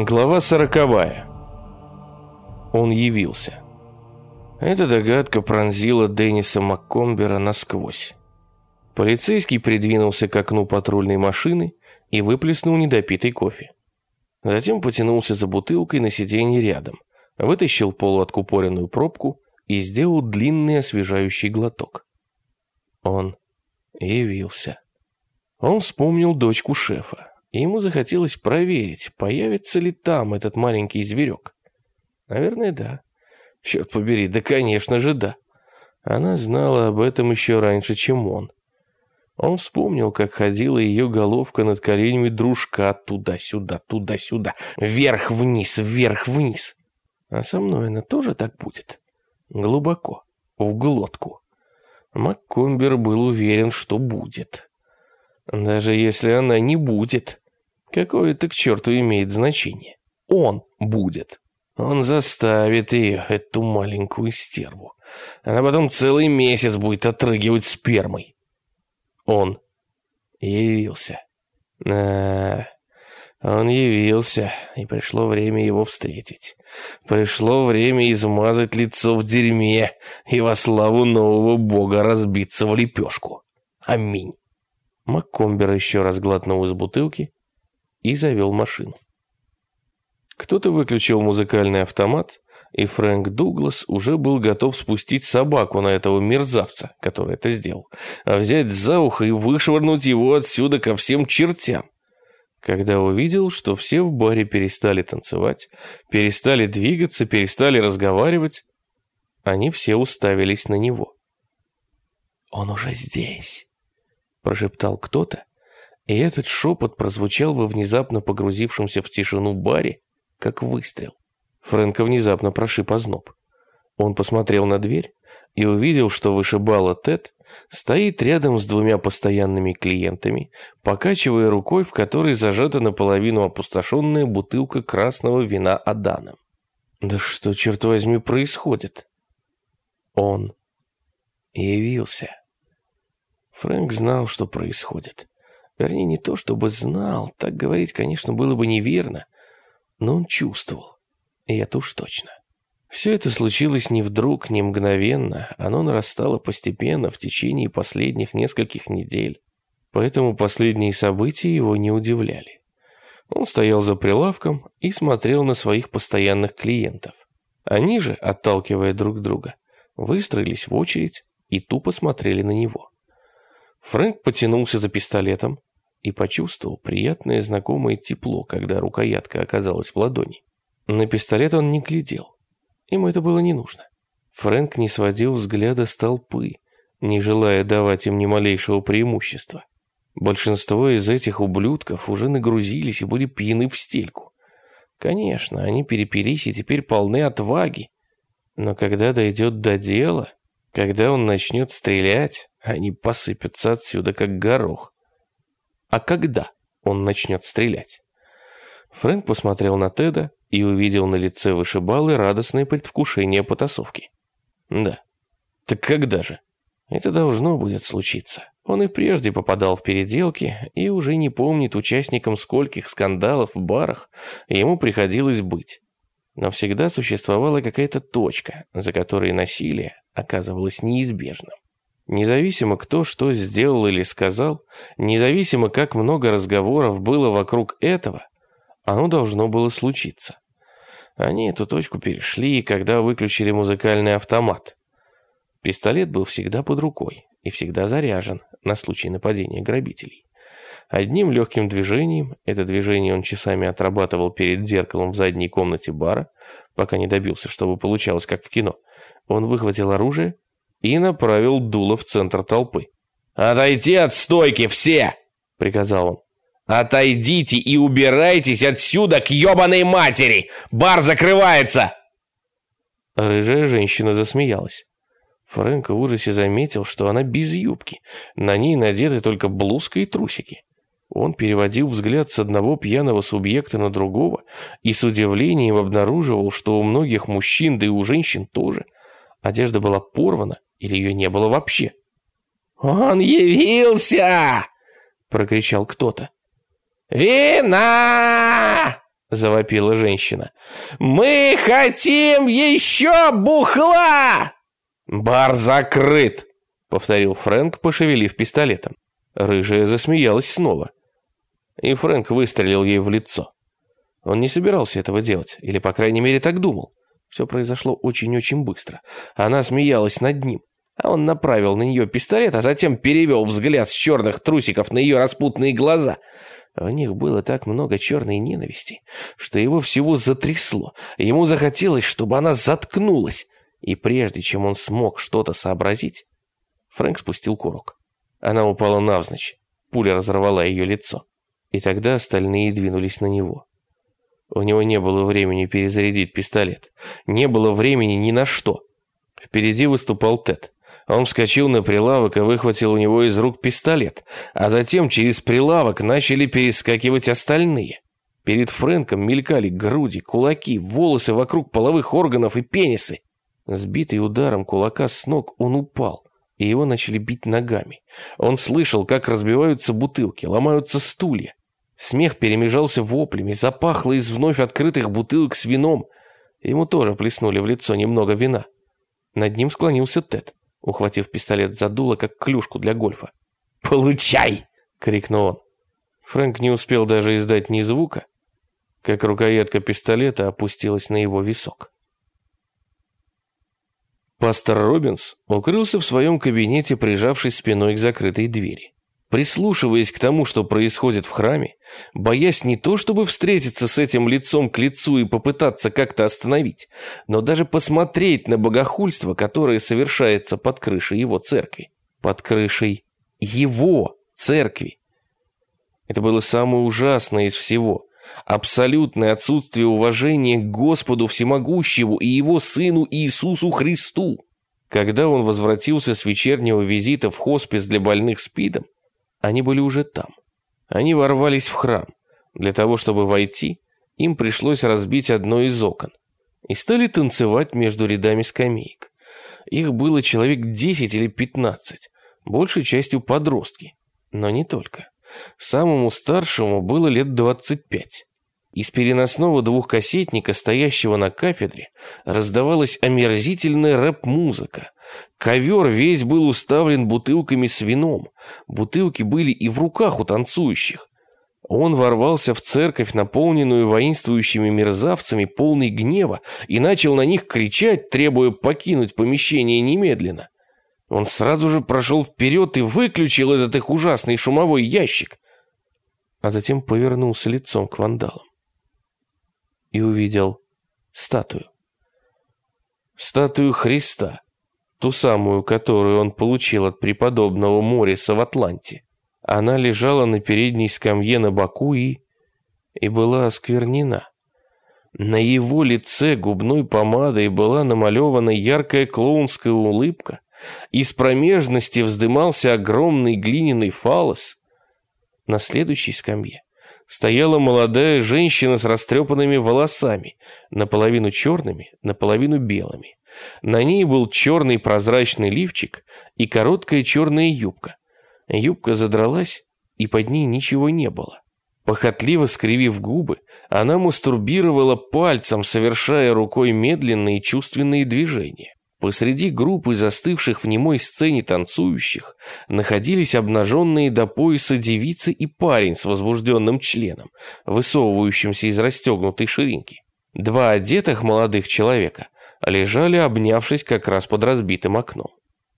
Глава сороковая. Он явился. Эта догадка пронзила Денниса Маккомбера насквозь. Полицейский придвинулся к окну патрульной машины и выплеснул недопитый кофе. Затем потянулся за бутылкой на сиденье рядом, вытащил полуоткупоренную пробку и сделал длинный освежающий глоток. Он явился. Он вспомнил дочку шефа, и ему захотелось проверить, появится ли там этот маленький зверек. Наверное, да. Черт побери, да, конечно же, да. Она знала об этом еще раньше, чем он. Он вспомнил, как ходила ее головка над коленями дружка туда-сюда, туда-сюда, вверх-вниз, вверх-вниз. А со мной она тоже так будет? Глубоко, в глотку. МакКомбер был уверен, что будет. Даже если она не будет, какое это к черту имеет значение? Он будет. Он заставит ее, эту маленькую стерву. Она потом целый месяц будет отрыгивать спермой. Он явился. Да, он явился, и пришло время его встретить. Пришло время измазать лицо в дерьме и во славу нового бога разбиться в лепешку. Аминь. Маккомбер еще раз глотнул из бутылки и завел машину. Кто-то выключил музыкальный автомат, и Фрэнк Дуглас уже был готов спустить собаку на этого мерзавца, который это сделал, а взять за ухо и вышвырнуть его отсюда ко всем чертям. Когда увидел, что все в баре перестали танцевать, перестали двигаться, перестали разговаривать, они все уставились на него. «Он уже здесь», прошептал кто-то, и этот шепот прозвучал во внезапно погрузившемся в тишину баре, как выстрел. Фрэнка внезапно прошиб озноб. Он посмотрел на дверь и увидел, что вышибала Тед стоит рядом с двумя постоянными клиентами, покачивая рукой, в которой зажата наполовину опустошенная бутылка красного вина Адана. Да что, черт возьми, происходит? Он явился. Фрэнк знал, что происходит. Вернее, не то чтобы знал, так говорить, конечно, было бы неверно, но он чувствовал, и это уж точно. Все это случилось не вдруг, не мгновенно, оно нарастало постепенно в течение последних нескольких недель. Поэтому последние события его не удивляли. Он стоял за прилавком и смотрел на своих постоянных клиентов. Они же, отталкивая друг друга, выстроились в очередь и тупо смотрели на него. Фрэнк потянулся за пистолетом и почувствовал приятное знакомое тепло, когда рукоятка оказалась в ладони. На пистолет он не глядел. Ему это было не нужно. Фрэнк не сводил взгляда с толпы, не желая давать им ни малейшего преимущества. Большинство из этих ублюдков уже нагрузились и были пьяны в стельку. Конечно, они перепились и теперь полны отваги. Но когда дойдет до дела, когда он начнет стрелять, они посыпятся отсюда, как горох. А когда он начнет стрелять? Фрэнк посмотрел на Теда и увидел на лице вышибалы радостное предвкушение потасовки. Да. Так когда же? Это должно будет случиться. Он и прежде попадал в переделки и уже не помнит участникам скольких скандалов в барах ему приходилось быть. Но всегда существовала какая-то точка, за которой насилие оказывалось неизбежным. Независимо кто что сделал или сказал, независимо как много разговоров было вокруг этого, оно должно было случиться. Они эту точку перешли, когда выключили музыкальный автомат. Пистолет был всегда под рукой и всегда заряжен на случай нападения грабителей. Одним легким движением, это движение он часами отрабатывал перед зеркалом в задней комнате бара, пока не добился, чтобы получалось как в кино, он выхватил оружие и направил дуло в центр толпы. «Отойти от стойки все!» — приказал он. «Отойдите и убирайтесь отсюда к ебаной матери! Бар закрывается!» Рыжая женщина засмеялась. Фрэнк в ужасе заметил, что она без юбки. На ней надеты только блузка и трусики. Он переводил взгляд с одного пьяного субъекта на другого и с удивлением обнаруживал, что у многих мужчин, да и у женщин тоже, одежда была порвана или ее не было вообще. «Он явился!» — прокричал кто-то. «Вина!» завопила женщина. «Мы хотим еще бухла!» «Бар закрыт!» — повторил Фрэнк, пошевелив пистолетом. Рыжая засмеялась снова. И Фрэнк выстрелил ей в лицо. Он не собирался этого делать, или, по крайней мере, так думал. Все произошло очень-очень быстро. Она смеялась над ним, а он направил на нее пистолет, а затем перевел взгляд с черных трусиков на ее распутные глаза — в них было так много черной ненависти, что его всего затрясло. Ему захотелось, чтобы она заткнулась. И прежде чем он смог что-то сообразить, Фрэнк спустил курок. Она упала навзничь. Пуля разорвала ее лицо. И тогда остальные двинулись на него. У него не было времени перезарядить пистолет. Не было времени ни на что. Впереди выступал Тед. Он вскочил на прилавок и выхватил у него из рук пистолет, а затем через прилавок начали перескакивать остальные. Перед Фрэнком мелькали груди, кулаки, волосы вокруг половых органов и пенисы. Сбитый ударом кулака с ног, он упал, и его начали бить ногами. Он слышал, как разбиваются бутылки, ломаются стулья. Смех перемежался воплями, запахло из вновь открытых бутылок с вином. Ему тоже плеснули в лицо немного вина. Над ним склонился Тед ухватив пистолет за дуло, как клюшку для гольфа. «Получай!» — крикнул он. Фрэнк не успел даже издать ни звука, как рукоятка пистолета опустилась на его висок. Пастор Робинс укрылся в своем кабинете, прижавшись спиной к закрытой двери прислушиваясь к тому, что происходит в храме, боясь не то, чтобы встретиться с этим лицом к лицу и попытаться как-то остановить, но даже посмотреть на богохульство, которое совершается под крышей его церкви. Под крышей его церкви. Это было самое ужасное из всего. Абсолютное отсутствие уважения к Господу Всемогущему и Его Сыну Иисусу Христу. Когда он возвратился с вечернего визита в хоспис для больных СПИДом, они были уже там. Они ворвались в храм. Для того, чтобы войти, им пришлось разбить одно из окон. И стали танцевать между рядами скамеек. Их было человек 10 или 15, большей частью подростки. Но не только. Самому старшему было лет 25. Из переносного двухкассетника, стоящего на кафедре, раздавалась омерзительная рэп-музыка. Ковер весь был уставлен бутылками с вином. Бутылки были и в руках у танцующих. Он ворвался в церковь, наполненную воинствующими мерзавцами, полный гнева, и начал на них кричать, требуя покинуть помещение немедленно. Он сразу же прошел вперед и выключил этот их ужасный шумовой ящик, а затем повернулся лицом к вандалам и увидел статую. Статую Христа, ту самую, которую он получил от преподобного Мориса в Атланте. Она лежала на передней скамье на боку и... и была осквернена. На его лице губной помадой была намалевана яркая клоунская улыбка, из промежности вздымался огромный глиняный фалос. На следующей скамье стояла молодая женщина с растрепанными волосами, наполовину черными, наполовину белыми. На ней был черный прозрачный лифчик и короткая черная юбка. Юбка задралась, и под ней ничего не было. Похотливо скривив губы, она мастурбировала пальцем, совершая рукой медленные чувственные движения. Посреди группы застывших в немой сцене танцующих находились обнаженные до пояса девица и парень с возбужденным членом, высовывающимся из расстегнутой ширинки. Два одетых молодых человека лежали, обнявшись как раз под разбитым окном.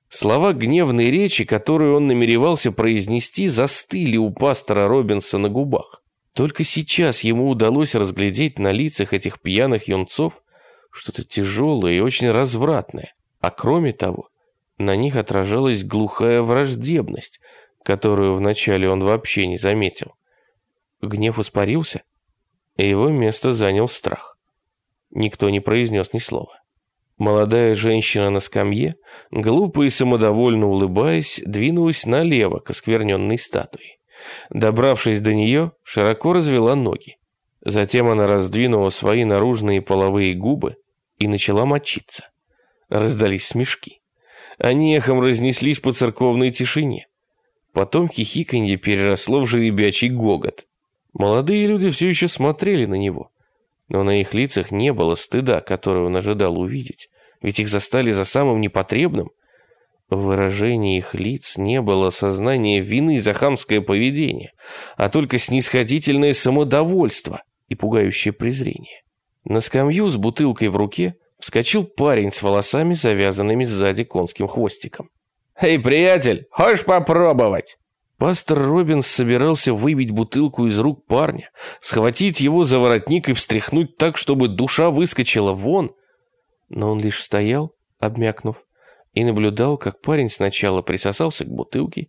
Слова гневной речи, которую он намеревался произнести, застыли у пастора Робинса на губах. Только сейчас ему удалось разглядеть на лицах этих пьяных юнцов что-то тяжелое и очень развратное. А кроме того, на них отражалась глухая враждебность, которую вначале он вообще не заметил. Гнев испарился, и его место занял страх. Никто не произнес ни слова. Молодая женщина на скамье, глупо и самодовольно улыбаясь, двинулась налево к оскверненной статуе. Добравшись до нее, широко развела ноги. Затем она раздвинула свои наружные половые губы и начала мочиться. Раздались смешки. Они эхом разнеслись по церковной тишине. Потом хихиканье переросло в жеребячий гогот. Молодые люди все еще смотрели на него, Но на их лицах не было стыда, который он ожидал увидеть, ведь их застали за самым непотребным. В выражении их лиц не было сознания вины за хамское поведение, а только снисходительное самодовольство и пугающее презрение. На скамью с бутылкой в руке вскочил парень с волосами, завязанными сзади конским хвостиком. «Эй, приятель, хочешь попробовать?» Пастор Робинс собирался выбить бутылку из рук парня, схватить его за воротник и встряхнуть так, чтобы душа выскочила вон. Но он лишь стоял, обмякнув, и наблюдал, как парень сначала присосался к бутылке,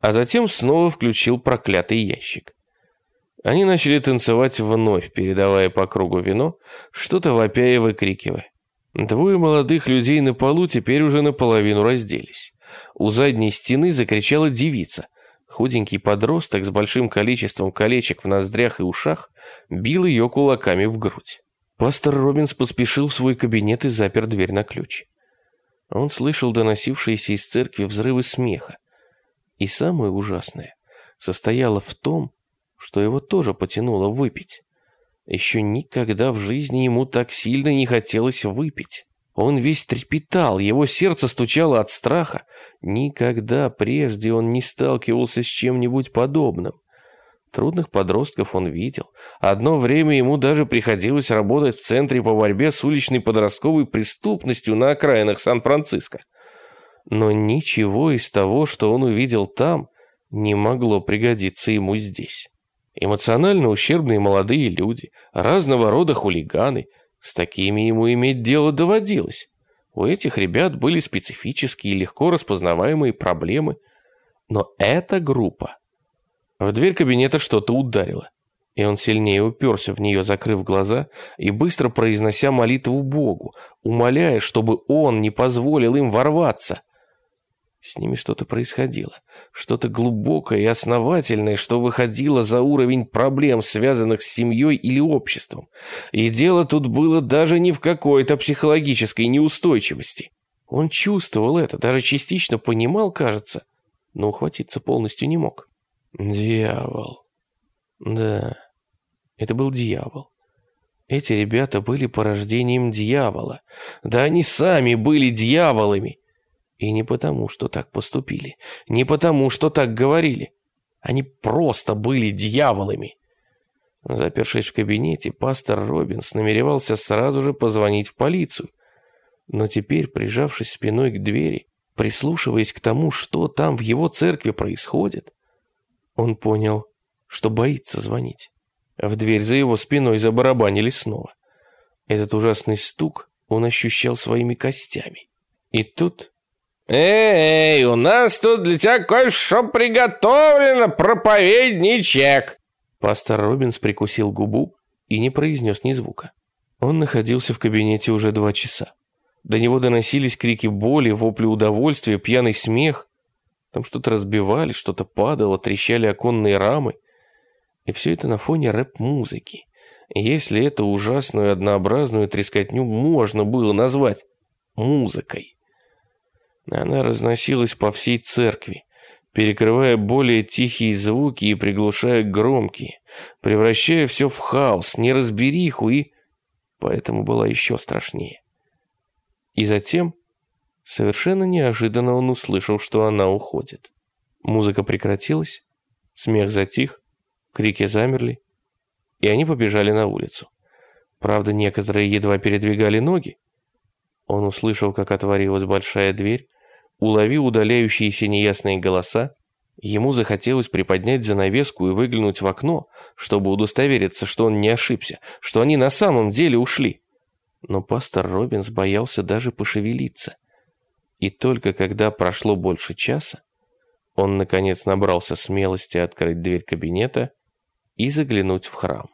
а затем снова включил проклятый ящик. Они начали танцевать вновь, передавая по кругу вино, что-то вопя и выкрикивая. Двое молодых людей на полу теперь уже наполовину разделись. У задней стены закричала девица. Худенький подросток с большим количеством колечек в ноздрях и ушах бил ее кулаками в грудь. Пастор Робинс поспешил в свой кабинет и запер дверь на ключ. Он слышал доносившиеся из церкви взрывы смеха. И самое ужасное состояло в том, что его тоже потянуло выпить. Еще никогда в жизни ему так сильно не хотелось выпить. Он весь трепетал, его сердце стучало от страха. Никогда прежде он не сталкивался с чем-нибудь подобным. Трудных подростков он видел. Одно время ему даже приходилось работать в Центре по борьбе с уличной подростковой преступностью на окраинах Сан-Франциско. Но ничего из того, что он увидел там, не могло пригодиться ему здесь. Эмоционально ущербные молодые люди, разного рода хулиганы, с такими ему иметь дело доводилось. У этих ребят были специфические, легко распознаваемые проблемы. Но эта группа в дверь кабинета что-то ударило, и он сильнее уперся в нее, закрыв глаза и быстро произнося молитву Богу, умоляя, чтобы он не позволил им ворваться. С ними что-то происходило, что-то глубокое и основательное, что выходило за уровень проблем, связанных с семьей или обществом. И дело тут было даже не в какой-то психологической неустойчивости. Он чувствовал это, даже частично понимал, кажется, но ухватиться полностью не мог. Дьявол. Да, это был дьявол. Эти ребята были порождением дьявола. Да они сами были дьяволами. И не потому, что так поступили. Не потому, что так говорили. Они просто были дьяволами. Запершись в кабинете, пастор Робинс намеревался сразу же позвонить в полицию. Но теперь, прижавшись спиной к двери, прислушиваясь к тому, что там в его церкви происходит, он понял, что боится звонить. В дверь за его спиной забарабанили снова. Этот ужасный стук он ощущал своими костями. И тут... «Эй, у нас тут для тебя кое-что приготовлено, проповедничек!» Пастор Робинс прикусил губу и не произнес ни звука. Он находился в кабинете уже два часа. До него доносились крики боли, вопли удовольствия, пьяный смех. Там что-то разбивали, что-то падало, трещали оконные рамы. И все это на фоне рэп-музыки. Если эту ужасную однообразную трескотню можно было назвать музыкой. Она разносилась по всей церкви, перекрывая более тихие звуки и приглушая громкие, превращая все в хаос, неразбериху и... Поэтому была еще страшнее. И затем Совершенно неожиданно он услышал, что она уходит. Музыка прекратилась, смех затих, крики замерли, и они побежали на улицу. Правда, некоторые едва передвигали ноги. Он услышал, как отворилась большая дверь, уловил удаляющиеся неясные голоса. Ему захотелось приподнять занавеску и выглянуть в окно, чтобы удостовериться, что он не ошибся, что они на самом деле ушли. Но пастор Робинс боялся даже пошевелиться. И только когда прошло больше часа, он, наконец, набрался смелости открыть дверь кабинета и заглянуть в храм.